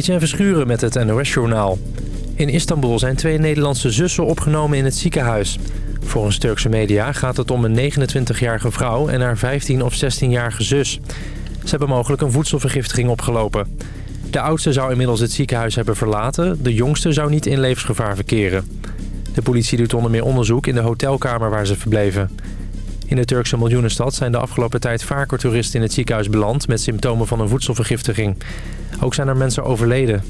Etienne Verschuren met het NOS-journaal. In Istanbul zijn twee Nederlandse zussen opgenomen in het ziekenhuis. Volgens Turkse media gaat het om een 29-jarige vrouw en haar 15- of 16-jarige zus. Ze hebben mogelijk een voedselvergiftiging opgelopen. De oudste zou inmiddels het ziekenhuis hebben verlaten. De jongste zou niet in levensgevaar verkeren. De politie doet onder meer onderzoek in de hotelkamer waar ze verbleven. In de Turkse miljoenenstad zijn de afgelopen tijd vaker toeristen in het ziekenhuis beland... met symptomen van een voedselvergiftiging. Ook zijn er mensen overleden.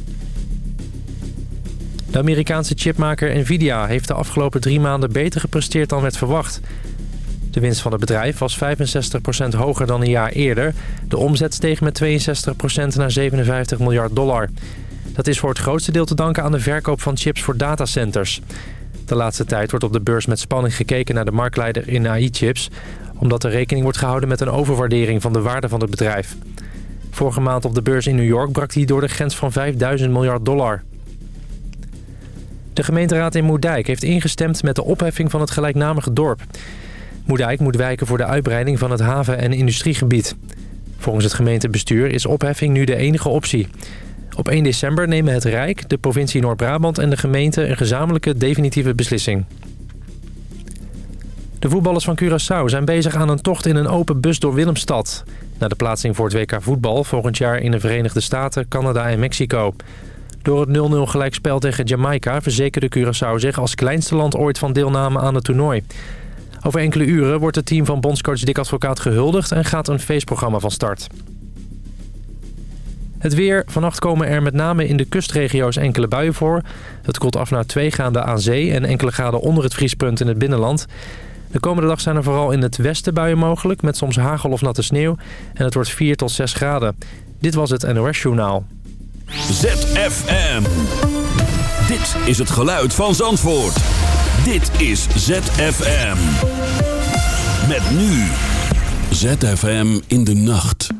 De Amerikaanse chipmaker Nvidia heeft de afgelopen drie maanden beter gepresteerd dan werd verwacht. De winst van het bedrijf was 65% hoger dan een jaar eerder. De omzet steeg met 62% naar 57 miljard dollar. Dat is voor het grootste deel te danken aan de verkoop van chips voor datacenters. De laatste tijd wordt op de beurs met spanning gekeken naar de marktleider in AI-chips... omdat er rekening wordt gehouden met een overwaardering van de waarde van het bedrijf. Vorige maand op de beurs in New York brak hij door de grens van 5000 miljard dollar. De gemeenteraad in Moerdijk heeft ingestemd met de opheffing van het gelijknamige dorp. Moerdijk moet wijken voor de uitbreiding van het haven- en industriegebied. Volgens het gemeentebestuur is opheffing nu de enige optie. Op 1 december nemen het Rijk, de provincie Noord-Brabant en de gemeente een gezamenlijke definitieve beslissing. De voetballers van Curaçao zijn bezig aan een tocht in een open bus door Willemstad. Na de plaatsing voor het WK voetbal volgend jaar in de Verenigde Staten, Canada en Mexico. Door het 0-0 gelijkspel tegen Jamaica verzekerde Curaçao zich als kleinste land ooit van deelname aan het toernooi. Over enkele uren wordt het team van bondscoach Dick Advocaat gehuldigd en gaat een feestprogramma van start. Het weer. Vannacht komen er met name in de kustregio's enkele buien voor. Het koelt af naar 2 graden aan zee en enkele graden onder het vriespunt in het binnenland. De komende dag zijn er vooral in het westen buien mogelijk... met soms hagel of natte sneeuw. En het wordt 4 tot 6 graden. Dit was het NOS Journaal. ZFM. Dit is het geluid van Zandvoort. Dit is ZFM. Met nu. ZFM in de nacht.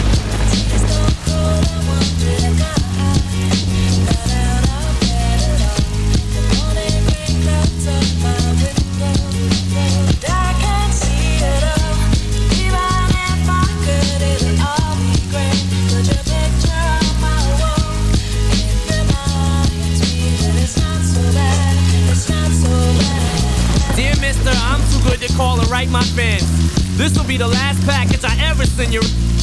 This will be the last package I ever send you.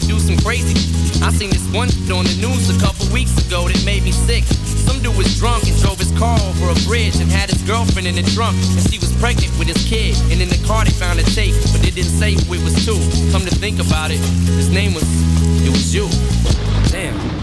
to do some crazy. I seen this one on the news a couple weeks ago that made me sick. Some dude was drunk and drove his car over a bridge and had his girlfriend in the trunk. And she was pregnant with his kid. And in the car they found a tape, but they didn't say who it was to. Come to think about it, his name was, it was you. Damn.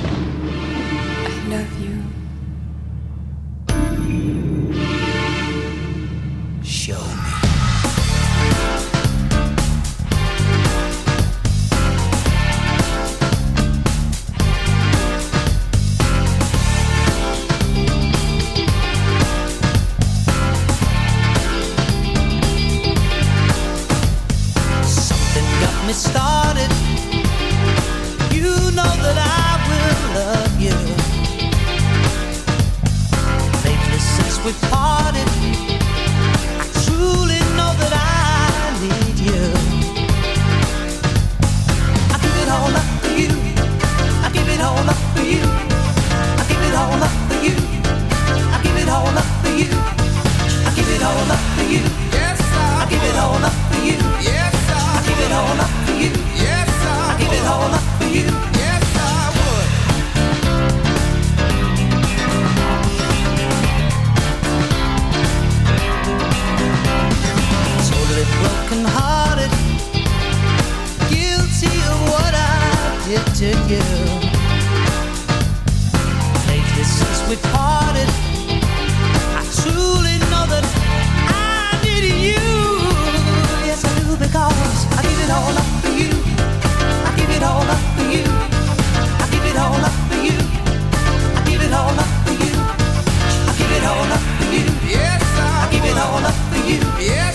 you. Yes.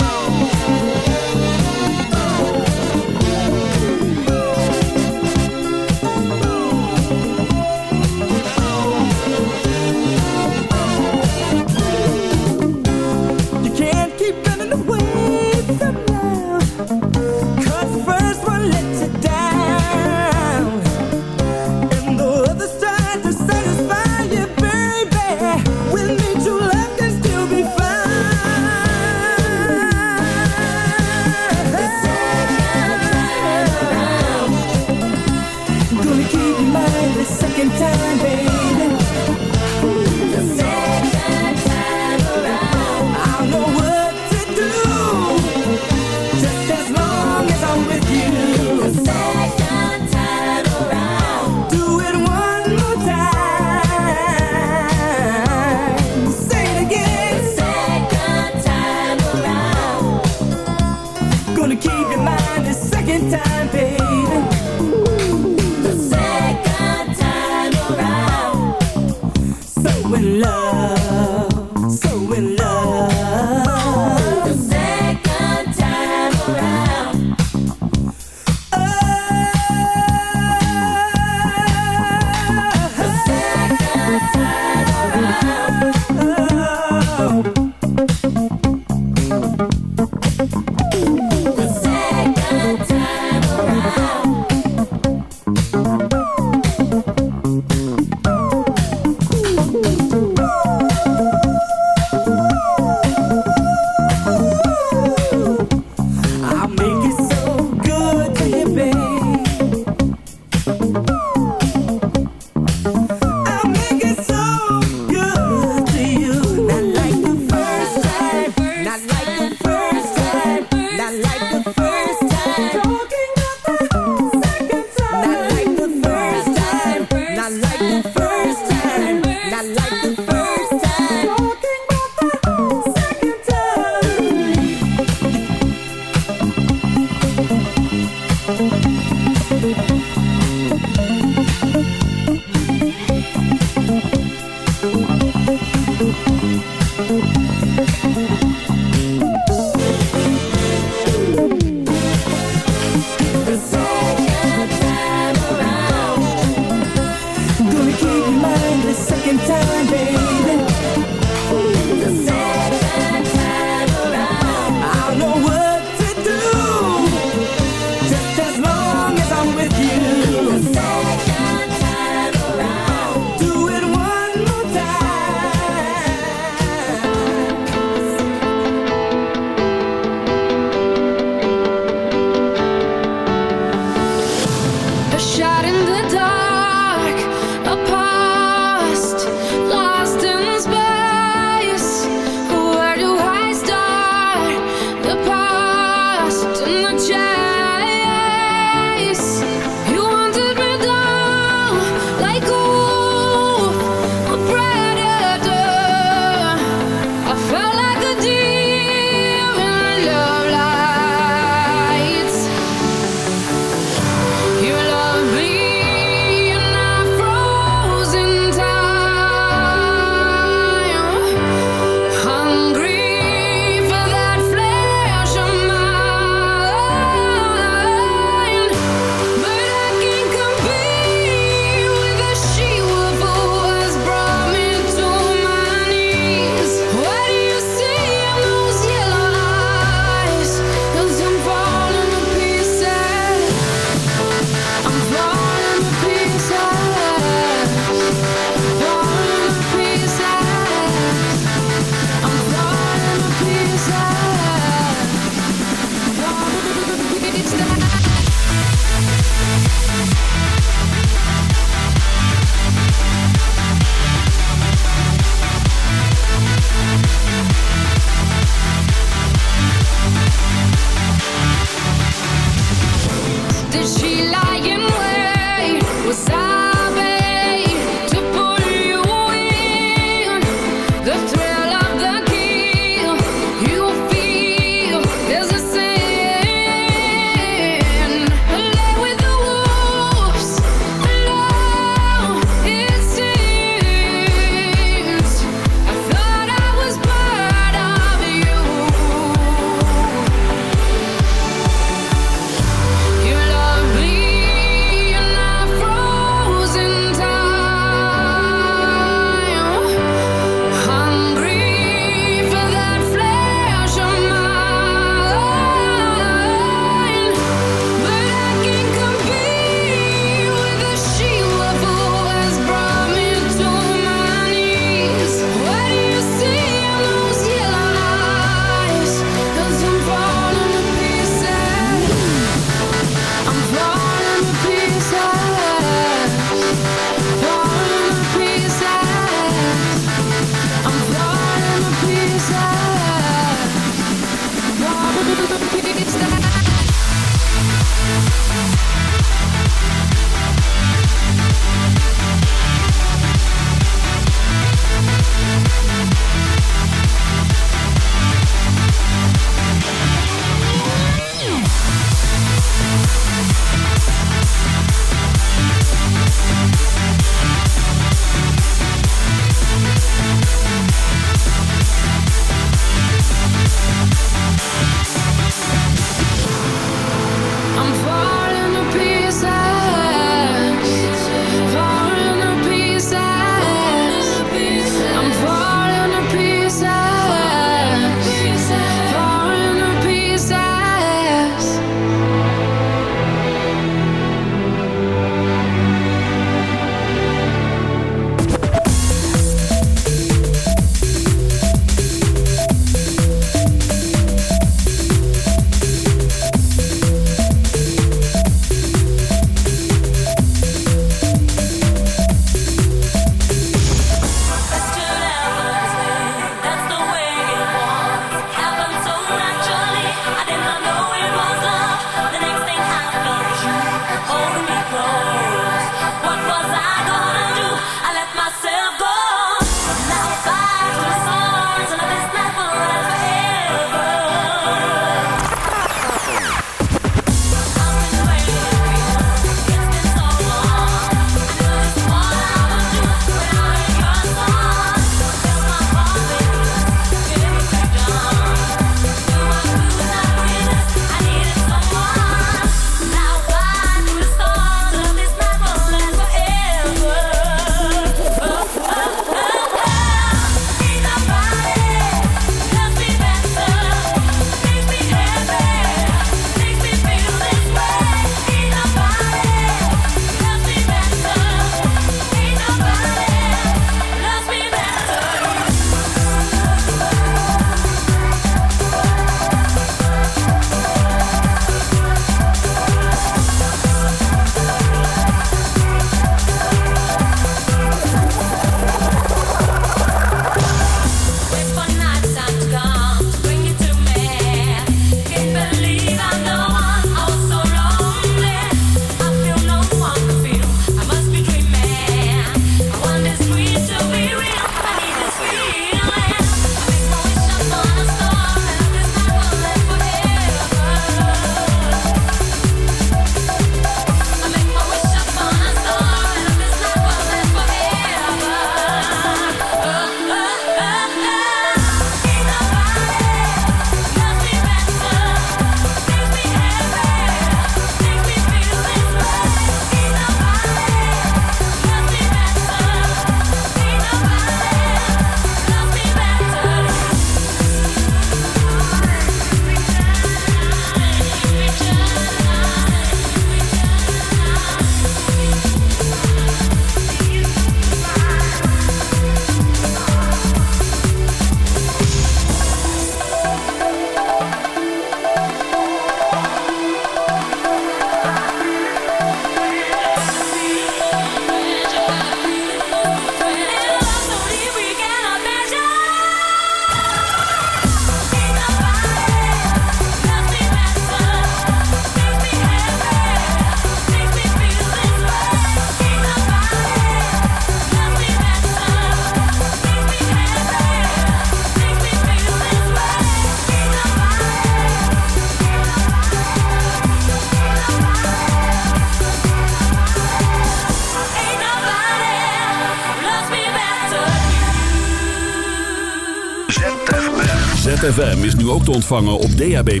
Te ontvangen op DAB+.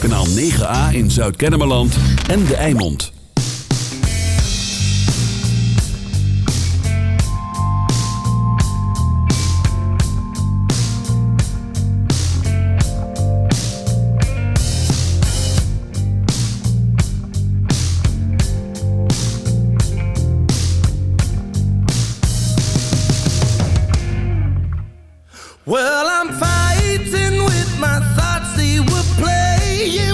Kanaal 9A in Zuid-Kennemerland en De Eimond. Well, I'm thoughts.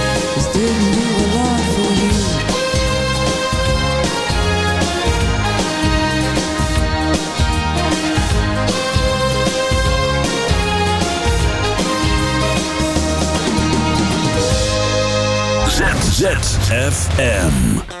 FM.